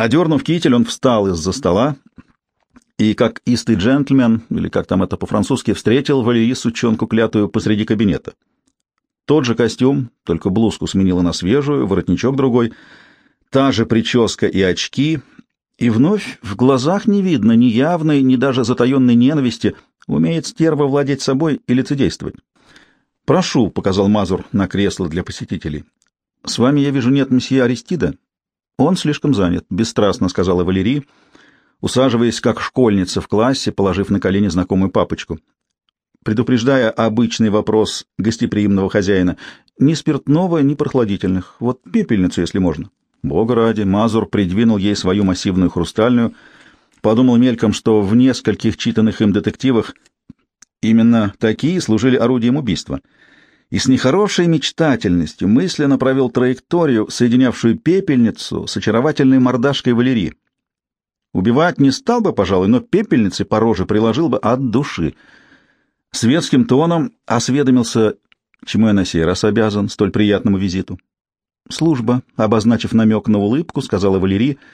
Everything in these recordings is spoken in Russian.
Одернув китель, он встал из-за стола и, как истый джентльмен, или как там это по-французски, встретил Валерий сучонку клятую посреди кабинета. Тот же костюм, только блузку сменила на свежую, воротничок другой, та же прическа и очки, и вновь в глазах не видно ни явной, ни даже затаенной ненависти, умеет стерва владеть собой и лицедействовать. «Прошу», — показал Мазур на кресло для посетителей. «С вами, я вижу, нет месье Аристида?» «Он слишком занят», — бесстрастно сказала Валерий, усаживаясь как школьница в классе, положив на колени знакомую папочку. Предупреждая обычный вопрос гостеприимного хозяина, ни спиртного, ни прохладительных. Вот пепельницу, если можно. Бога ради, Мазур придвинул ей свою массивную хрустальную, подумал мельком, что в нескольких читанных им детективах именно такие служили орудием убийства — и с нехорошей мечтательностью мысленно провел траекторию, соединявшую пепельницу с очаровательной мордашкой Валерии. Убивать не стал бы, пожалуй, но пепельницы по роже приложил бы от души. Светским тоном осведомился, чему я на сей раз обязан столь приятному визиту. «Служба», обозначив намек на улыбку, сказала Валерия, —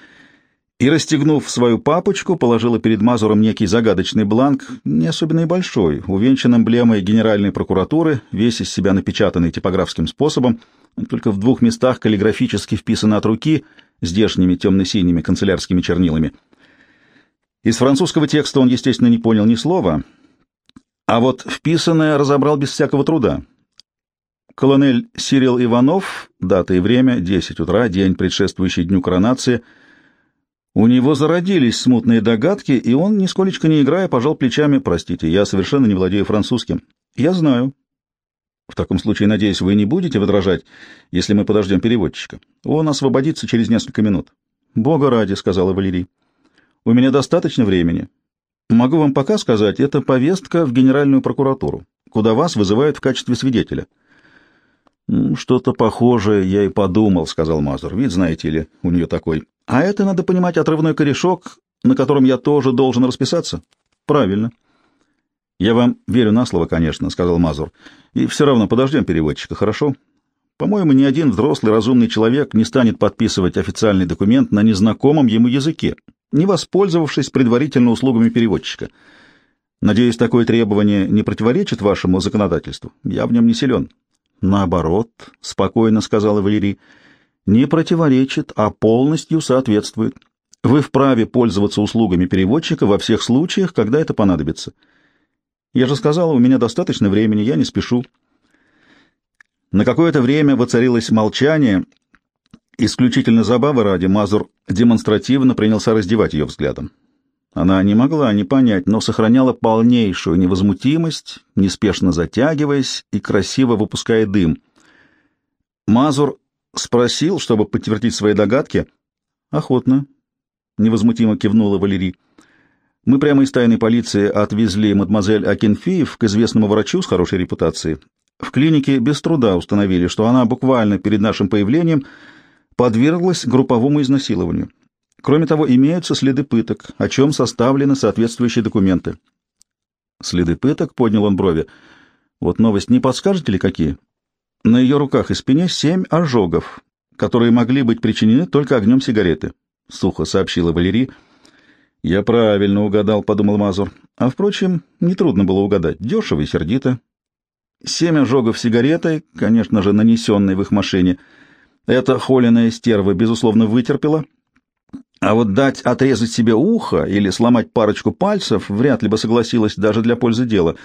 и, расстегнув свою папочку, положила перед Мазуром некий загадочный бланк, не особенно и большой, увенчан эмблемой Генеральной прокуратуры, весь из себя напечатанный типографским способом, только в двух местах каллиграфически вписан от руки здешними темно-синими канцелярскими чернилами. Из французского текста он, естественно, не понял ни слова, а вот вписанное разобрал без всякого труда. Колонель Сирил Иванов, дата и время, 10 утра, день, предшествующий дню коронации — у него зародились смутные догадки, и он, нисколечко не играя, пожал плечами. «Простите, я совершенно не владею французским». «Я знаю». «В таком случае, надеюсь, вы не будете возражать, если мы подождем переводчика. Он освободится через несколько минут». «Бога ради», — сказала Валерий. «У меня достаточно времени. Могу вам пока сказать, это повестка в Генеральную прокуратуру, куда вас вызывают в качестве свидетеля». «Что-то похожее я и подумал», — сказал Мазур. «Вид, знаете ли, у нее такой». «А это, надо понимать, отрывной корешок, на котором я тоже должен расписаться?» «Правильно». «Я вам верю на слово, конечно», — сказал Мазур. «И все равно подождем переводчика, хорошо? По-моему, ни один взрослый разумный человек не станет подписывать официальный документ на незнакомом ему языке, не воспользовавшись предварительно услугами переводчика. Надеюсь, такое требование не противоречит вашему законодательству? Я в нем не силен». Наоборот, — спокойно сказала Валерий, — не противоречит, а полностью соответствует. Вы вправе пользоваться услугами переводчика во всех случаях, когда это понадобится. Я же сказала, у меня достаточно времени, я не спешу. На какое-то время воцарилось молчание. Исключительно забавы ради Мазур демонстративно принялся раздевать ее взглядом. Она не могла не понять, но сохраняла полнейшую невозмутимость, неспешно затягиваясь и красиво выпуская дым. Мазур спросил, чтобы подтвердить свои догадки. «Охотно», — невозмутимо кивнула Валерий. «Мы прямо из тайной полиции отвезли мадемуазель Акинфеев к известному врачу с хорошей репутацией. В клинике без труда установили, что она буквально перед нашим появлением подверглась групповому изнасилованию. Кроме того, имеются следы пыток, о чем составлены соответствующие документы. Следы пыток, поднял он брови. Вот новость не подскажете ли какие? На ее руках и спине семь ожогов, которые могли быть причинены только огнем сигареты, — сухо сообщила Валерий. Я правильно угадал, — подумал Мазур. А, впрочем, нетрудно было угадать. Дешево и сердито. Семь ожогов сигаретой, конечно же, нанесенной в их машине. Эта холеная стерва, безусловно, вытерпела — а вот дать отрезать себе ухо или сломать парочку пальцев вряд ли бы согласилась даже для пользы дела.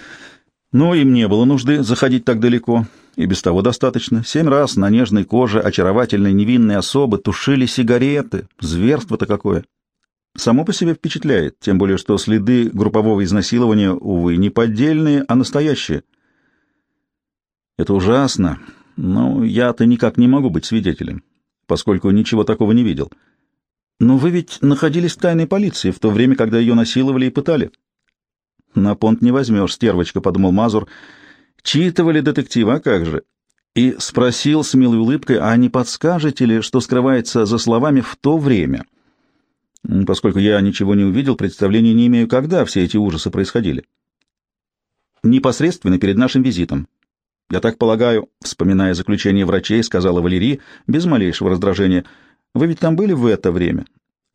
Но им не было нужды заходить так далеко, и без того достаточно. Семь раз на нежной коже очаровательной невинной особы тушили сигареты. Зверство-то какое! Само по себе впечатляет, тем более что следы группового изнасилования, увы, не поддельные, а настоящие. Это ужасно, но я-то никак не могу быть свидетелем, поскольку ничего такого не видел. — но вы ведь находились в тайной полиции в то время, когда ее насиловали и пытали. На понт не возьмешь, стервочка, — подумал Мазур. Читывали детектива, как же? И спросил с милой улыбкой, а не подскажете ли, что скрывается за словами «в то время»? Поскольку я ничего не увидел, представления не имею, когда все эти ужасы происходили. Непосредственно перед нашим визитом. Я так полагаю, вспоминая заключение врачей, сказала Валерий, без малейшего раздражения — вы ведь там были в это время?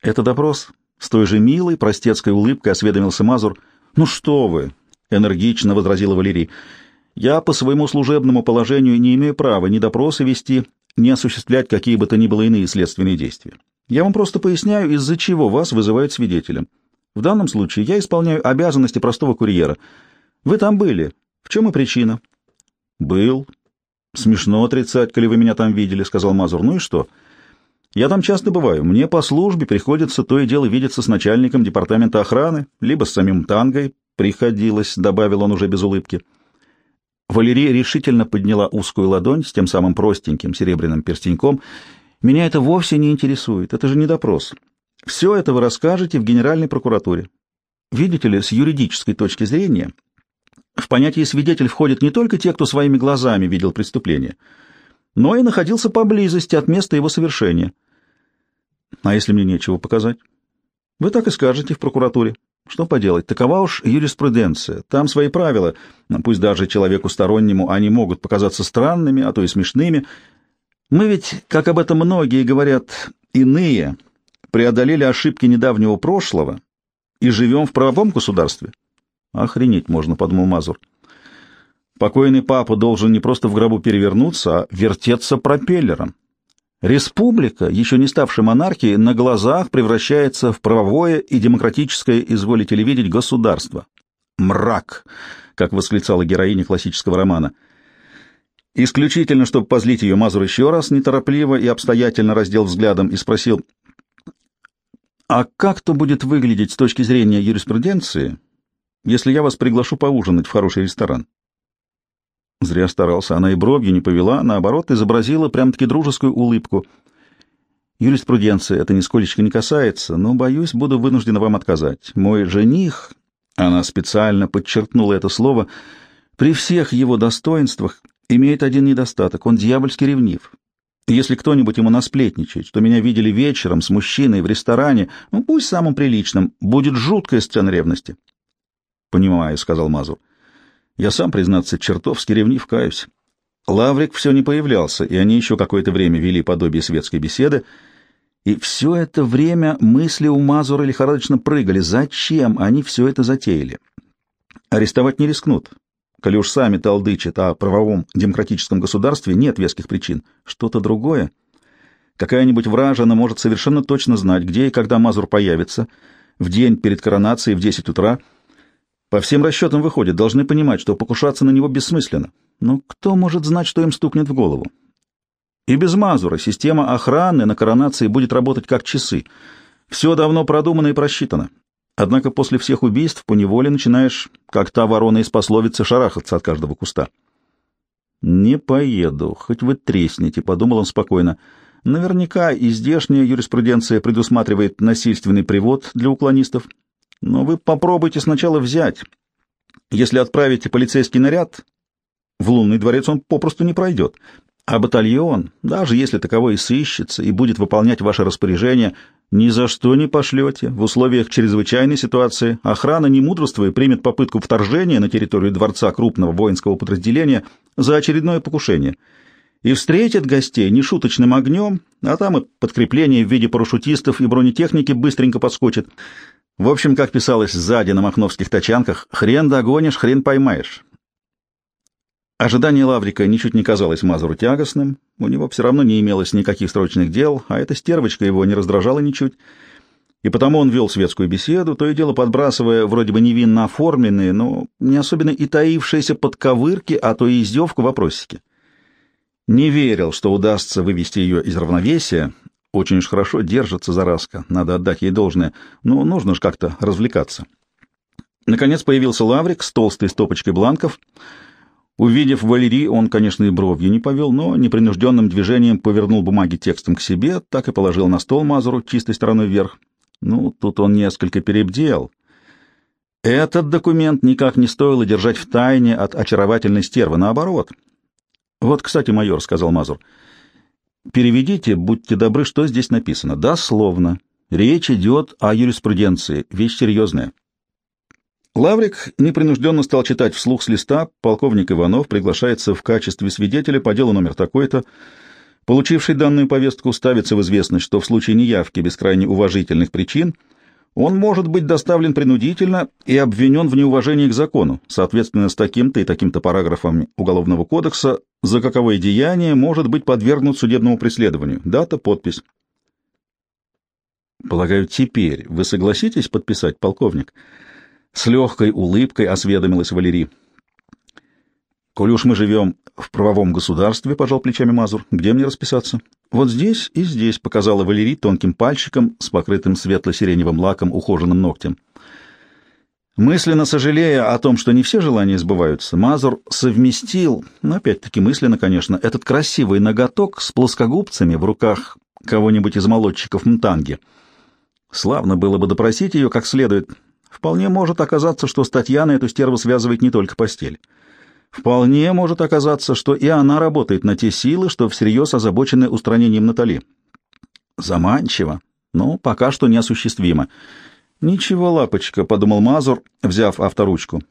Это допрос? С той же милой, простецкой улыбкой осведомился Мазур. «Ну что вы!» — энергично возразила Валерий. «Я по своему служебному положению не имею права ни допросы вести, ни осуществлять какие бы то ни было иные следственные действия. Я вам просто поясняю, из-за чего вас вызывают свидетелем. В данном случае я исполняю обязанности простого курьера. Вы там были. В чем и причина?» «Был. Смешно отрицать, коли вы меня там видели», — сказал Мазур. «Ну и что?» Я там часто бываю. Мне по службе приходится то и дело видеться с начальником департамента охраны, либо с самим Тангой. Приходилось, — добавил он уже без улыбки. Валерия решительно подняла узкую ладонь с тем самым простеньким серебряным перстеньком. «Меня это вовсе не интересует. Это же не допрос. Все это вы расскажете в Генеральной прокуратуре. Видите ли, с юридической точки зрения, в понятие свидетель входит не только те, кто своими глазами видел преступление, но и находился поблизости от места его совершения. А если мне нечего показать? Вы так и скажете в прокуратуре. Что поделать, такова уж юриспруденция. Там свои правила. Пусть даже человеку стороннему они могут показаться странными, а то и смешными. Мы ведь, как об этом многие говорят, иные, преодолели ошибки недавнего прошлого и живем в правовом государстве. Охренеть можно, подумал Мазур. Покойный папа должен не просто в гробу перевернуться, а вертеться пропеллером. Республика, еще не ставшая монархией, на глазах превращается в правовое и демократическое, изволите ли видеть, государство. «Мрак!» — как восклицала героиня классического романа. Исключительно, чтобы позлить ее, Мазур еще раз неторопливо и обстоятельно раздел взглядом и спросил, «А как то будет выглядеть с точки зрения юриспруденции, если я вас приглашу поужинать в хороший ресторан?» Зря старался, она и бровью не повела, наоборот, изобразила прям-таки дружескую улыбку. Юриспруденция это нисколечко не касается, но, боюсь, буду вынуждена вам отказать. Мой жених, она специально подчеркнула это слово, при всех его достоинствах имеет один недостаток — он дьявольски ревнив. Если кто-нибудь ему насплетничает, что меня видели вечером с мужчиной в ресторане, ну, пусть самым приличным, будет жуткая сцена ревности. — Понимаю, — сказал Мазур. Я сам, признаться, чертовски ревнив, каюсь. Лаврик все не появлялся, и они еще какое-то время вели подобие светской беседы, и все это время мысли у Мазура лихорадочно прыгали. Зачем они все это затеяли? Арестовать не рискнут. Коли уж сами толдычат о правовом демократическом государстве, нет веских причин. Что-то другое? Какая-нибудь вражина может совершенно точно знать, где и когда Мазур появится, в день перед коронацией в 10 утра — по всем расчетам выходит, должны понимать, что покушаться на него бессмысленно. Но кто может знать, что им стукнет в голову? И без Мазура система охраны на коронации будет работать как часы. Все давно продумано и просчитано. Однако после всех убийств поневоле начинаешь, как та ворона из пословицы, шарахаться от каждого куста. «Не поеду, хоть вы тресните», — подумал он спокойно. «Наверняка и здешняя юриспруденция предусматривает насильственный привод для уклонистов, но вы попробуйте сначала взять. Если отправите полицейский наряд, в лунный дворец он попросту не пройдет. А батальон, даже если таковой и сыщется, и будет выполнять ваше распоряжение, ни за что не пошлете. В условиях чрезвычайной ситуации охрана, не мудрствуя, примет попытку вторжения на территорию дворца крупного воинского подразделения за очередное покушение и встретит гостей нешуточным огнем, а там и подкрепление в виде парашютистов и бронетехники быстренько подскочит. В общем, как писалось сзади на махновских тачанках, хрен догонишь, хрен поймаешь. Ожидание Лаврика ничуть не казалось Мазуру тягостным, у него все равно не имелось никаких срочных дел, а эта стервочка его не раздражала ничуть, и потому он вел светскую беседу, то и дело подбрасывая вроде бы невинно оформленные, но не особенно и таившиеся подковырки, а то и издевку вопросики. Не верил, что удастся вывести ее из равновесия, очень уж хорошо держится Зараска, надо отдать ей должное, но нужно же как-то развлекаться. Наконец появился Лаврик с толстой стопочкой бланков. Увидев Валерий, он, конечно, и бровью не повел, но непринужденным движением повернул бумаги текстом к себе, так и положил на стол Мазуру чистой стороной вверх. Ну, тут он несколько перебдел. Этот документ никак не стоило держать в тайне от очаровательной стервы, наоборот. «Вот, кстати, майор», — сказал Мазур, — Переведите, будьте добры, что здесь написано. Дословно. Речь идет о юриспруденции. Вещь серьезная. Лаврик непринужденно стал читать вслух с листа. Полковник Иванов приглашается в качестве свидетеля по делу номер такой-то. Получивший данную повестку ставится в известность, что в случае неявки без крайне уважительных причин он может быть доставлен принудительно и обвинен в неуважении к закону, соответственно, с таким-то и таким-то параграфом Уголовного кодекса, за каковое деяние может быть подвергнут судебному преследованию. Дата, подпись. Полагаю, теперь вы согласитесь подписать, полковник? С легкой улыбкой осведомилась Валерий. Коль уж мы живем в правовом государстве, пожал плечами Мазур, где мне расписаться? Вот здесь и здесь, показала Валерий тонким пальчиком с покрытым светло-сиреневым лаком ухоженным ногтем. Мысленно сожалея о том, что не все желания сбываются, Мазур совместил, ну, опять-таки мысленно, конечно, этот красивый ноготок с плоскогубцами в руках кого-нибудь из молодчиков Мтанги — Славно было бы допросить ее как следует. Вполне может оказаться, что с Татьяной эту стерву связывает не только постель. Вполне может оказаться, что и она работает на те силы, что всерьез озабочены устранением Натали. Заманчиво, но пока что неосуществимо. «Ничего, лапочка», — подумал Мазур, взяв авторучку.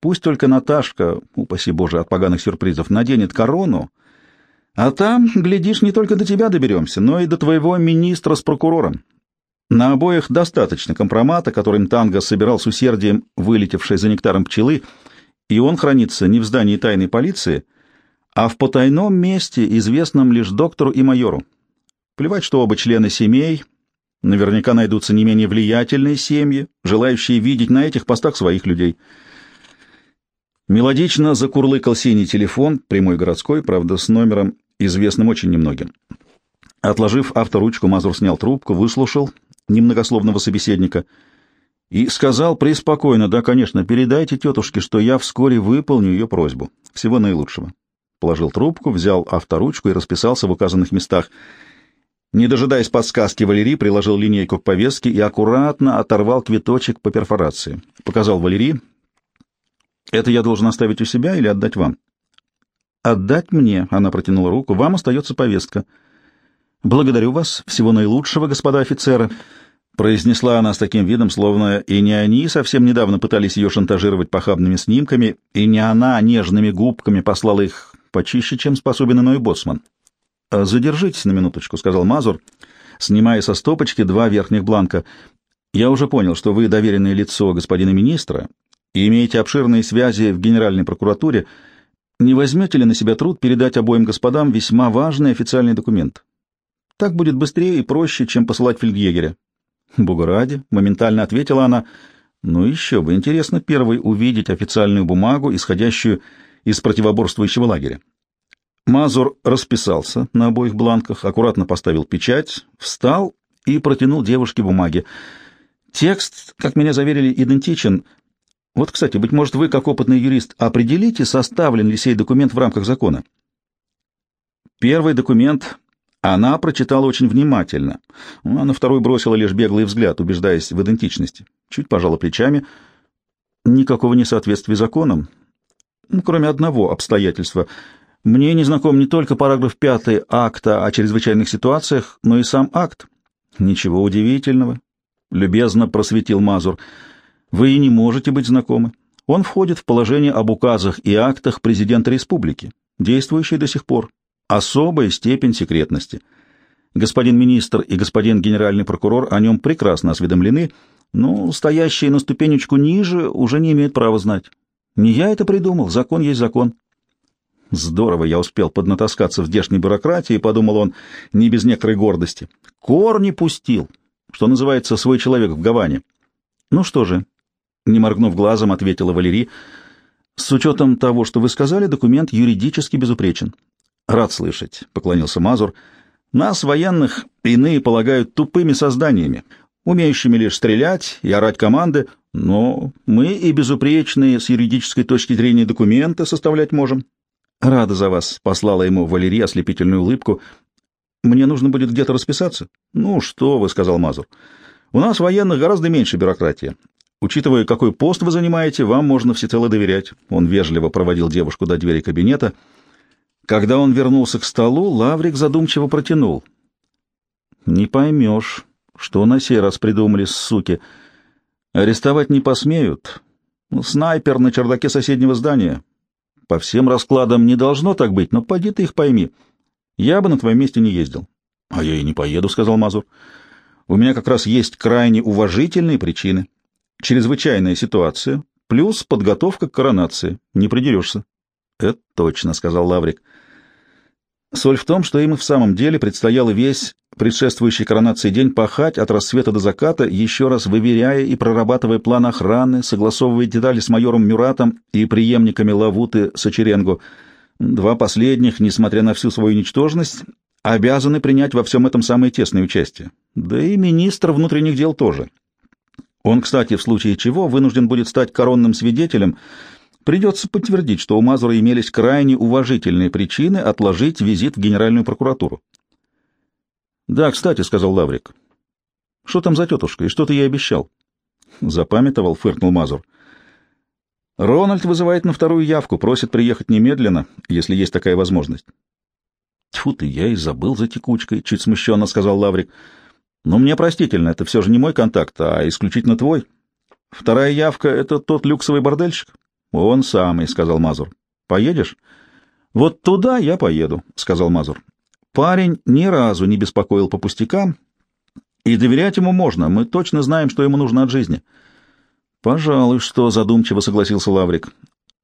«Пусть только Наташка, упаси Боже от поганых сюрпризов, наденет корону, а там, глядишь, не только до тебя доберемся, но и до твоего министра с прокурором. На обоих достаточно компромата, которым Танго собирал с усердием вылетевшей за нектаром пчелы, и он хранится не в здании тайной полиции, а в потайном месте, известном лишь доктору и майору. Плевать, что оба члены семей, наверняка найдутся не менее влиятельные семьи, желающие видеть на этих постах своих людей. Мелодично закурлыкал синий телефон, прямой городской, правда, с номером, известным очень немногим. Отложив авторучку, Мазур снял трубку, выслушал — немногословного собеседника и сказал преспокойно, да, конечно, передайте тетушке, что я вскоре выполню ее просьбу. Всего наилучшего. Положил трубку, взял авторучку и расписался в указанных местах. Не дожидаясь подсказки, Валерий приложил линейку к повестке и аккуратно оторвал квиточек по перфорации. Показал Валерий. «Это я должен оставить у себя или отдать вам?» «Отдать мне», — она протянула руку, — «вам остается повестка». «Благодарю вас. Всего наилучшего, господа офицеры», — произнесла она с таким видом, словно и не они совсем недавно пытались ее шантажировать похабными снимками, и не она нежными губками послала их почище, чем способен иной боцман. «А «Задержитесь на минуточку», — сказал Мазур, снимая со стопочки два верхних бланка. «Я уже понял, что вы доверенное лицо господина министра и имеете обширные связи в Генеральной прокуратуре. Не возьмете ли на себя труд передать обоим господам весьма важный официальный документ?» Так будет быстрее и проще, чем посылать фельдъегеря. Бога ради, моментально ответила она. Ну еще бы, интересно первой увидеть официальную бумагу, исходящую из противоборствующего лагеря. Мазур расписался на обоих бланках, аккуратно поставил печать, встал и протянул девушке бумаги. Текст, как меня заверили, идентичен. Вот, кстати, быть может, вы, как опытный юрист, определите, составлен ли сей документ в рамках закона. Первый документ она прочитала очень внимательно, а на второй бросила лишь беглый взгляд, убеждаясь в идентичности. Чуть пожала плечами. Никакого несоответствия законам, ну, кроме одного обстоятельства. Мне не знаком не только параграф 5 акта о чрезвычайных ситуациях, но и сам акт. Ничего удивительного, — любезно просветил Мазур. Вы и не можете быть знакомы. Он входит в положение об указах и актах президента республики, действующие до сих пор особая степень секретности. Господин министр и господин генеральный прокурор о нем прекрасно осведомлены, но стоящие на ступенечку ниже уже не имеют права знать. Не я это придумал, закон есть закон. Здорово я успел поднатаскаться в здешней бюрократии, подумал он, не без некоторой гордости. Корни пустил, что называется, свой человек в Гаване. Ну что же, не моргнув глазом, ответила Валерий, с учетом того, что вы сказали, документ юридически безупречен. Рад слышать, — поклонился Мазур. Нас, военных, иные полагают тупыми созданиями, умеющими лишь стрелять и орать команды, но мы и безупречные с юридической точки зрения документы составлять можем. Рада за вас, — послала ему Валерия ослепительную улыбку. Мне нужно будет где-то расписаться. Ну что вы, — сказал Мазур. У нас, военных, гораздо меньше бюрократии. Учитывая, какой пост вы занимаете, вам можно всецело доверять. Он вежливо проводил девушку до двери кабинета — когда он вернулся к столу, Лаврик задумчиво протянул. «Не поймешь, что на сей раз придумали, суки. Арестовать не посмеют. Снайпер на чердаке соседнего здания. По всем раскладам не должно так быть, но поди ты их пойми. Я бы на твоем месте не ездил. — А я и не поеду, — сказал Мазур. — У меня как раз есть крайне уважительные причины. Чрезвычайная ситуация, плюс подготовка к коронации. Не придерешься. — Это точно, — сказал Лаврик. Соль в том, что им и в самом деле предстояло весь предшествующий коронации день пахать от рассвета до заката, еще раз выверяя и прорабатывая план охраны, согласовывая детали с майором Мюратом и преемниками Лавуты Сочеренго. Два последних, несмотря на всю свою ничтожность, обязаны принять во всем этом самое тесное участие. Да и министр внутренних дел тоже. Он, кстати, в случае чего вынужден будет стать коронным свидетелем — Придется подтвердить, что у Мазура имелись крайне уважительные причины отложить визит в Генеральную прокуратуру. «Да, кстати», — сказал Лаврик. «Что там за тетушка, и что ты ей обещал?» Запамятовал, фыркнул Мазур. «Рональд вызывает на вторую явку, просит приехать немедленно, если есть такая возможность». «Тьфу ты, я и забыл за текучкой», — чуть смущенно сказал Лаврик. «Но мне простительно, это все же не мой контакт, а исключительно твой. Вторая явка — это тот люксовый бордельщик?» «Он самый», — сказал Мазур. «Поедешь?» «Вот туда я поеду», — сказал Мазур. «Парень ни разу не беспокоил по пустякам, и доверять ему можно, мы точно знаем, что ему нужно от жизни». «Пожалуй, что», — задумчиво согласился Лаврик.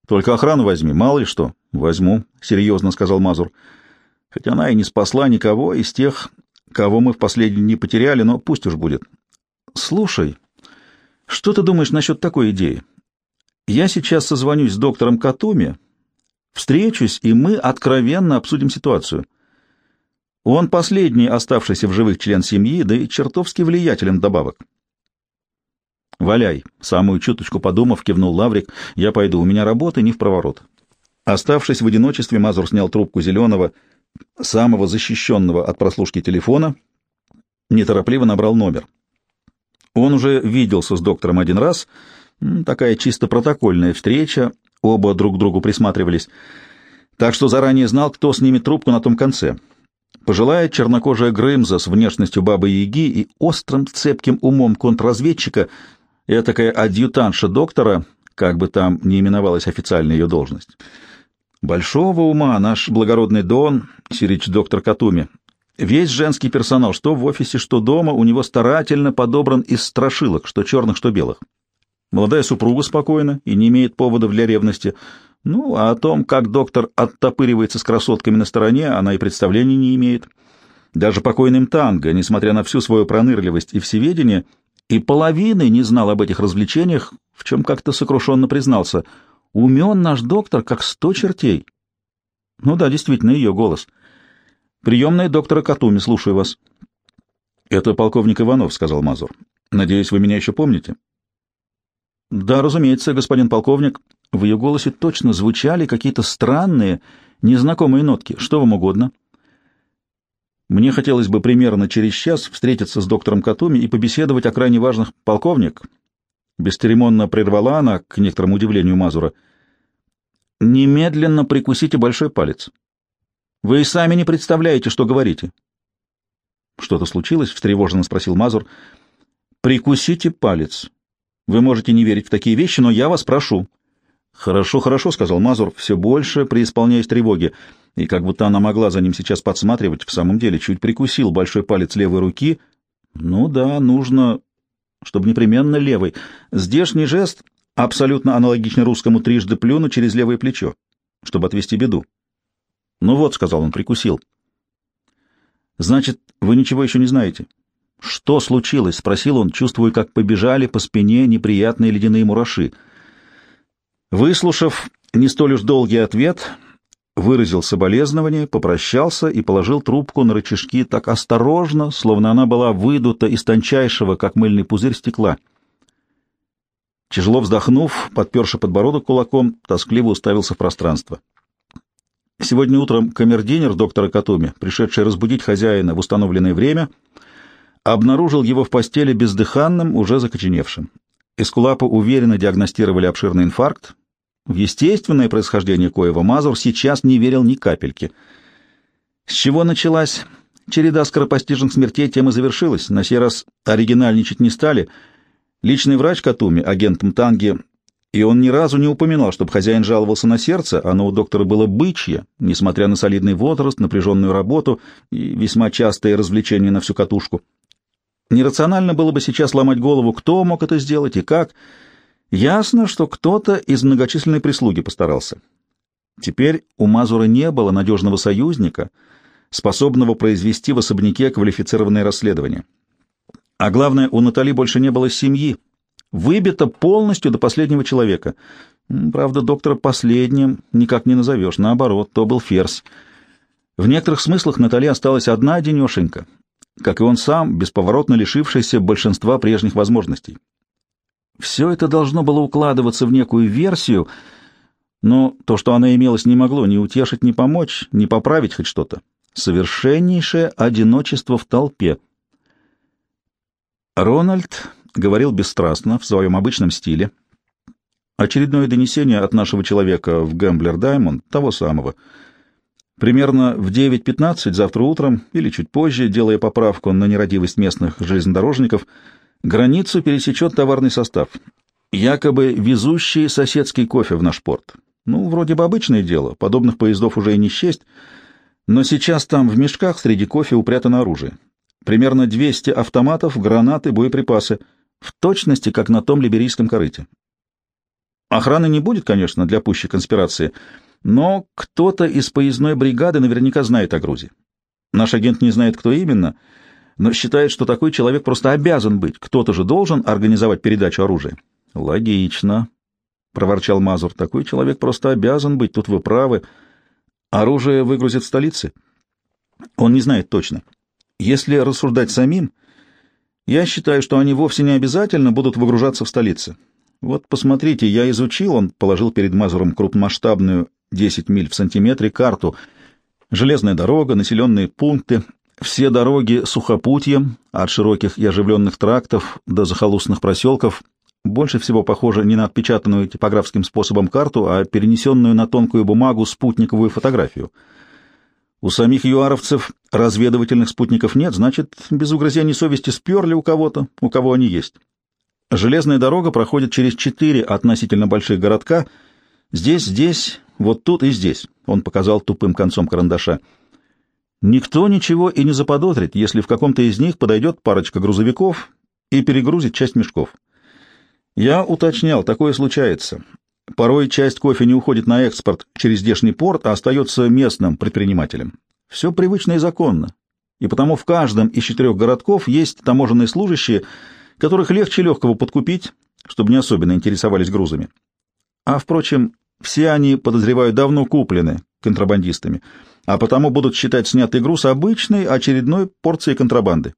«Только охрану возьми, мало ли что». «Возьму», — серьезно сказал Мазур. «Хоть она и не спасла никого из тех, кого мы в последний не потеряли, но пусть уж будет». «Слушай, что ты думаешь насчет такой идеи?» Я сейчас созвонюсь с доктором Катуми, встречусь, и мы откровенно обсудим ситуацию. Он последний оставшийся в живых член семьи, да и чертовски влиятелен добавок. «Валяй», — самую чуточку подумав, кивнул Лаврик, — «я пойду, у меня работы не в проворот». Оставшись в одиночестве, Мазур снял трубку зеленого, самого защищенного от прослушки телефона, неторопливо набрал номер. Он уже виделся с доктором один раз — Такая чисто протокольная встреча, оба друг к другу присматривались. Так что заранее знал, кто снимет трубку на том конце. Пожилая чернокожая Грымза с внешностью бабы-яги и острым цепким умом контрразведчика, этакая адъютантша доктора, как бы там ни именовалась официальная ее должность. Большого ума наш благородный Дон, сирич доктор Катуми. Весь женский персонал, что в офисе, что дома, у него старательно подобран из страшилок, что черных, что белых. Молодая супруга спокойна и не имеет поводов для ревности. Ну, а о том, как доктор оттопыривается с красотками на стороне, она и представления не имеет. Даже покойным танго, несмотря на всю свою пронырливость и всеведение, и половины не знал об этих развлечениях, в чем как-то сокрушенно признался. Умен наш доктор, как сто чертей. Ну да, действительно, ее голос. Приемная доктора Катуми, слушаю вас. — Это полковник Иванов, — сказал Мазур. — Надеюсь, вы меня еще помните? — да, разумеется, господин полковник. В ее голосе точно звучали какие-то странные, незнакомые нотки. Что вам угодно? Мне хотелось бы примерно через час встретиться с доктором Катуми и побеседовать о крайне важных полковник. Бесцеремонно прервала она, к некоторому удивлению Мазура. Немедленно прикусите большой палец. Вы и сами не представляете, что говорите. Что-то случилось? встревоженно спросил Мазур. Прикусите палец. Вы можете не верить в такие вещи, но я вас прошу». «Хорошо, хорошо», — сказал Мазур, все больше преисполняясь тревоги, и как будто она могла за ним сейчас подсматривать, в самом деле чуть прикусил большой палец левой руки. «Ну да, нужно, чтобы непременно левый. Здешний жест абсолютно аналогичный русскому трижды плюну через левое плечо, чтобы отвести беду». «Ну вот», — сказал он, — прикусил. «Значит, вы ничего еще не знаете?» «Что случилось?» — спросил он, чувствуя, как побежали по спине неприятные ледяные мураши. Выслушав не столь уж долгий ответ, выразил соболезнование, попрощался и положил трубку на рычажки так осторожно, словно она была выдута из тончайшего, как мыльный пузырь, стекла. Тяжело вздохнув, подперши подбородок кулаком, тоскливо уставился в пространство. Сегодня утром камердинер доктора Катуми, пришедший разбудить хозяина в установленное время, — обнаружил его в постели бездыханным, уже закоченевшим. Эскулапы уверенно диагностировали обширный инфаркт. В естественное происхождение коего Мазур сейчас не верил ни капельки. С чего началась череда скоропостижных смертей, тем и завершилась. На сей раз оригинальничать не стали. Личный врач Катуми, агент Мтанги, И он ни разу не упоминал, чтобы хозяин жаловался на сердце, оно у доктора было бычье, несмотря на солидный возраст, напряженную работу и весьма частые развлечения на всю катушку. Нерационально было бы сейчас ломать голову, кто мог это сделать и как. Ясно, что кто-то из многочисленной прислуги постарался. Теперь у Мазура не было надежного союзника, способного произвести в особняке квалифицированное расследование. А главное, у Натали больше не было семьи, выбито полностью до последнего человека. Правда, доктора последним никак не назовешь, наоборот, то был ферзь. В некоторых смыслах Натали осталась одна денешенька, как и он сам, бесповоротно лишившийся большинства прежних возможностей. Все это должно было укладываться в некую версию, но то, что она имелась, не могло ни утешить, ни помочь, ни поправить хоть что-то. Совершеннейшее одиночество в толпе. Рональд говорил бесстрастно, в своем обычном стиле. Очередное донесение от нашего человека в Гэмблер Даймонд, того самого. Примерно в 9.15 завтра утром или чуть позже, делая поправку на нерадивость местных железнодорожников, границу пересечет товарный состав, якобы везущий соседский кофе в наш порт. Ну, вроде бы обычное дело, подобных поездов уже и не счесть, но сейчас там в мешках среди кофе упрятано оружие. Примерно 200 автоматов, гранаты, боеприпасы — в точности, как на том либерийском корыте. Охраны не будет, конечно, для пущей конспирации, но кто-то из поездной бригады наверняка знает о грузе. Наш агент не знает, кто именно, но считает, что такой человек просто обязан быть. Кто-то же должен организовать передачу оружия. Логично, проворчал Мазур. Такой человек просто обязан быть. Тут вы правы. Оружие выгрузят в столице. Он не знает точно. Если рассуждать самим, я считаю, что они вовсе не обязательно будут выгружаться в столице. Вот посмотрите, я изучил, он положил перед Мазуром крупномасштабную 10 миль в сантиметре карту. Железная дорога, населенные пункты, все дороги сухопутьем, от широких и оживленных трактов до захолустных проселков, больше всего похоже не на отпечатанную типографским способом карту, а перенесенную на тонкую бумагу спутниковую фотографию — у самих юаровцев разведывательных спутников нет, значит, без угрызений совести сперли у кого-то, у кого они есть. Железная дорога проходит через четыре относительно больших городка. Здесь, здесь, вот тут и здесь. Он показал тупым концом карандаша. Никто ничего и не заподозрит, если в каком-то из них подойдет парочка грузовиков и перегрузит часть мешков. Я уточнял, такое случается. Порой часть кофе не уходит на экспорт через здешний порт, а остается местным предпринимателем. Все привычно и законно. И потому в каждом из четырех городков есть таможенные служащие, которых легче легкого подкупить, чтобы не особенно интересовались грузами. А, впрочем, все они, подозреваю, давно куплены контрабандистами, а потому будут считать снятый груз обычной очередной порцией контрабанды.